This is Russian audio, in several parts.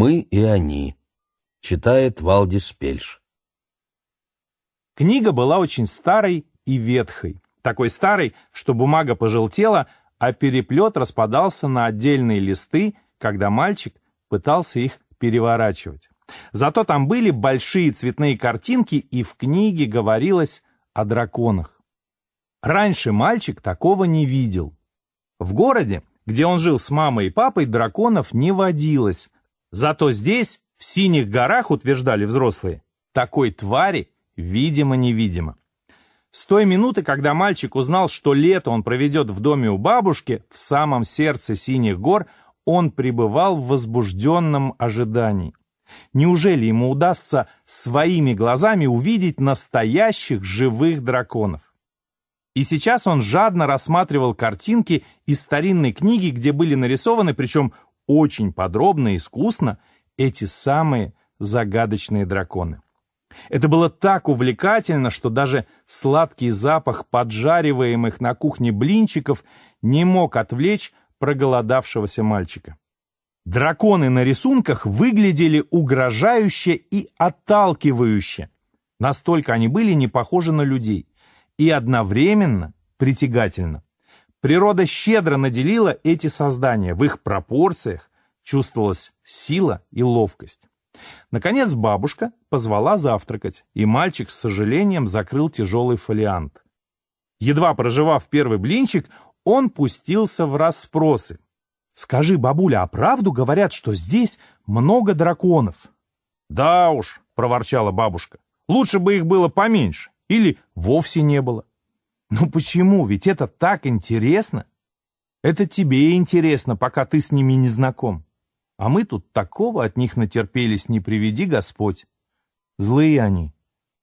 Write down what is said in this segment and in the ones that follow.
Мы и они. Читает Валдис Пельш. Книга была очень старой и ветхой. Такой старой, что бумага пожелтела, а переплет распадался на отдельные листы, когда мальчик пытался их переворачивать. Зато там были большие цветные картинки, и в книге говорилось о драконах. Раньше мальчик такого не видел. В городе, где он жил с мамой и папой, драконов не водилось. Зато здесь, в синих горах, утверждали взрослые, такой твари видимо-невидимо. С той минуты, когда мальчик узнал, что лето он проведет в доме у бабушки, в самом сердце синих гор, он пребывал в возбужденном ожидании. Неужели ему удастся своими глазами увидеть настоящих живых драконов? И сейчас он жадно рассматривал картинки из старинной книги, где были нарисованы, причем очень подробно и искусно, эти самые загадочные драконы. Это было так увлекательно, что даже сладкий запах поджариваемых на кухне блинчиков не мог отвлечь проголодавшегося мальчика. Драконы на рисунках выглядели угрожающе и отталкивающе. Настолько они были не похожи на людей. И одновременно притягательно. Природа щедро наделила эти создания. В их пропорциях чувствовалась сила и ловкость. Наконец бабушка позвала завтракать, и мальчик с сожалением закрыл тяжелый фолиант. Едва проживав первый блинчик, он пустился в расспросы. «Скажи, бабуля, а правду говорят, что здесь много драконов?» «Да уж», — проворчала бабушка, — «лучше бы их было поменьше или вовсе не было». «Ну почему? Ведь это так интересно!» «Это тебе интересно, пока ты с ними не знаком. А мы тут такого от них натерпелись, не приведи Господь. Злые они,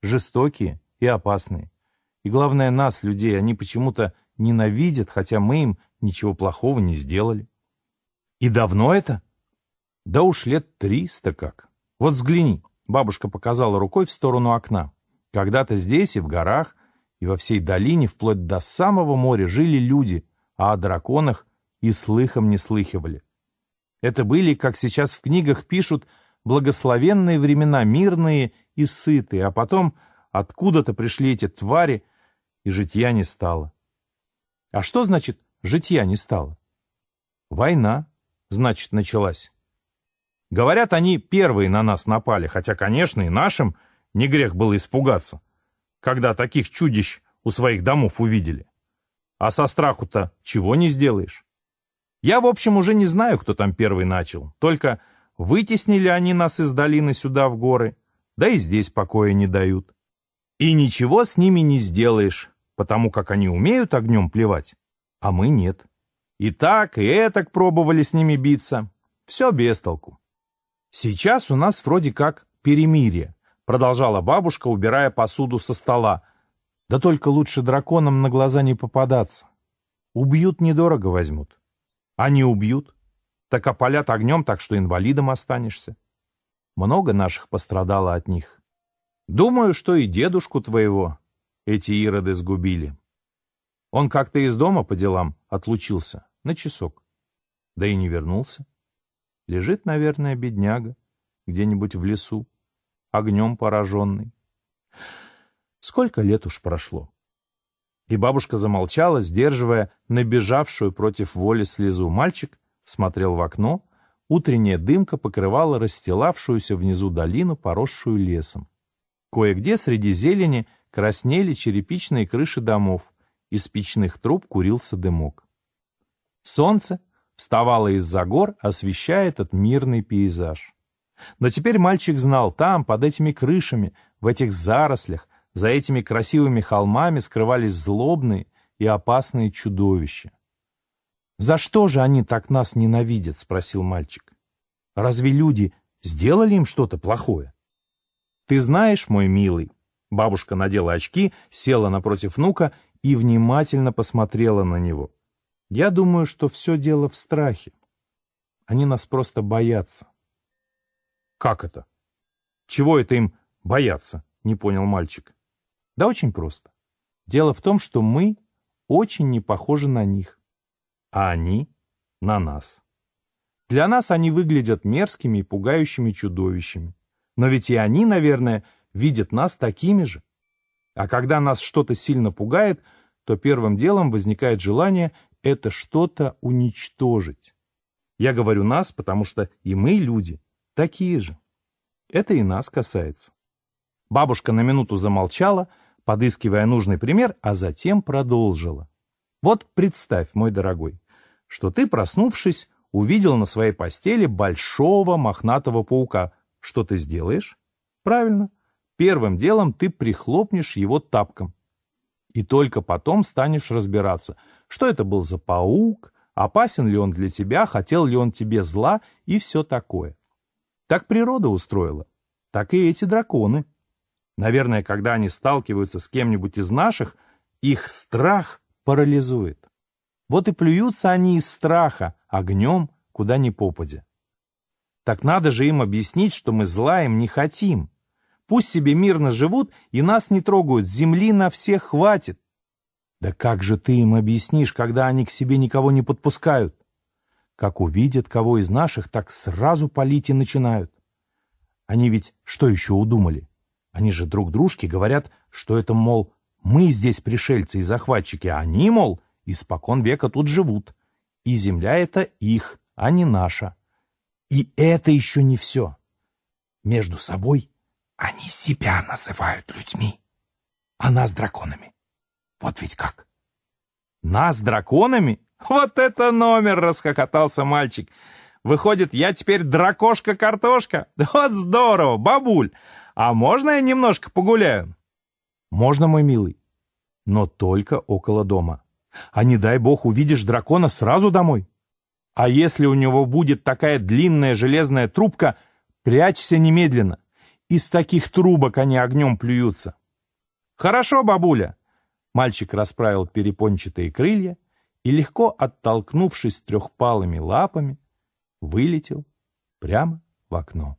жестокие и опасные. И главное, нас, людей, они почему-то ненавидят, хотя мы им ничего плохого не сделали. И давно это? Да уж лет триста как. Вот взгляни, бабушка показала рукой в сторону окна. Когда-то здесь и в горах, и во всей долине, вплоть до самого моря, жили люди, а о драконах и слыхом не слыхивали. Это были, как сейчас в книгах пишут, благословенные времена, мирные и сытые, а потом откуда-то пришли эти твари, и житья не стало. А что значит «житья не стало»? Война, значит, началась. Говорят, они первые на нас напали, хотя, конечно, и нашим не грех было испугаться, когда таких чудищ у своих домов увидели. А со страху-то чего не сделаешь? Я, в общем, уже не знаю, кто там первый начал. Только вытеснили они нас из долины сюда в горы, да и здесь покоя не дают. И ничего с ними не сделаешь, потому как они умеют огнем плевать, а мы нет. И так, и этак пробовали с ними биться. Все без толку. Сейчас у нас вроде как перемирие, продолжала бабушка, убирая посуду со стола. Да только лучше драконам на глаза не попадаться. Убьют, недорого возьмут. Они убьют, так опалят огнем, так что инвалидом останешься. Много наших пострадало от них. Думаю, что и дедушку твоего эти ироды сгубили. Он как-то из дома по делам отлучился на часок, да и не вернулся. Лежит, наверное, бедняга где-нибудь в лесу, огнем пораженный. Сколько лет уж прошло? И бабушка замолчала, сдерживая набежавшую против воли слезу. Мальчик смотрел в окно. Утренняя дымка покрывала расстилавшуюся внизу долину, поросшую лесом. Кое-где среди зелени краснели черепичные крыши домов. Из печных труб курился дымок. Солнце вставало из-за гор, освещая этот мирный пейзаж. Но теперь мальчик знал, там, под этими крышами, в этих зарослях, за этими красивыми холмами скрывались злобные и опасные чудовища. «За что же они так нас ненавидят?» — спросил мальчик. «Разве люди сделали им что-то плохое?» «Ты знаешь, мой милый...» Бабушка надела очки, села напротив внука и внимательно посмотрела на него. «Я думаю, что все дело в страхе. Они нас просто боятся». «Как это? Чего это им бояться?» — не понял мальчик. Да очень просто. Дело в том, что мы очень не похожи на них, а они на нас. Для нас они выглядят мерзкими и пугающими чудовищами. Но ведь и они, наверное, видят нас такими же. А когда нас что-то сильно пугает, то первым делом возникает желание это что-то уничтожить. Я говорю нас, потому что и мы, люди, такие же. Это и нас касается. Бабушка на минуту замолчала, подыскивая нужный пример, а затем продолжила. Вот представь, мой дорогой, что ты, проснувшись, увидел на своей постели большого мохнатого паука. Что ты сделаешь? Правильно. Первым делом ты прихлопнешь его тапком. И только потом станешь разбираться, что это был за паук, опасен ли он для тебя, хотел ли он тебе зла и все такое. Так природа устроила, так и эти драконы. Наверное, когда они сталкиваются с кем-нибудь из наших, их страх парализует. Вот и плюются они из страха, огнем, куда ни попадя. Так надо же им объяснить, что мы зла им не хотим. Пусть себе мирно живут и нас не трогают, земли на всех хватит. Да как же ты им объяснишь, когда они к себе никого не подпускают? Как увидят кого из наших, так сразу палить и начинают. Они ведь что еще удумали? Они же друг дружке говорят, что это, мол, мы здесь пришельцы и захватчики, а они, мол, испокон века тут живут. И земля это их, а не наша. И это еще не все. Между собой они себя называют людьми, а нас драконами. Вот ведь как. Нас драконами? Вот это номер, расхохотался мальчик. Выходит, я теперь дракошка-картошка? Вот здорово, бабуль. А можно я немножко погуляю? Можно, мой милый, но только около дома. А не дай бог увидишь дракона сразу домой. А если у него будет такая длинная железная трубка, прячься немедленно. Из таких трубок они огнем плюются. Хорошо, бабуля. Мальчик расправил перепончатые крылья и, легко оттолкнувшись трехпалыми лапами, вылетел прямо в окно.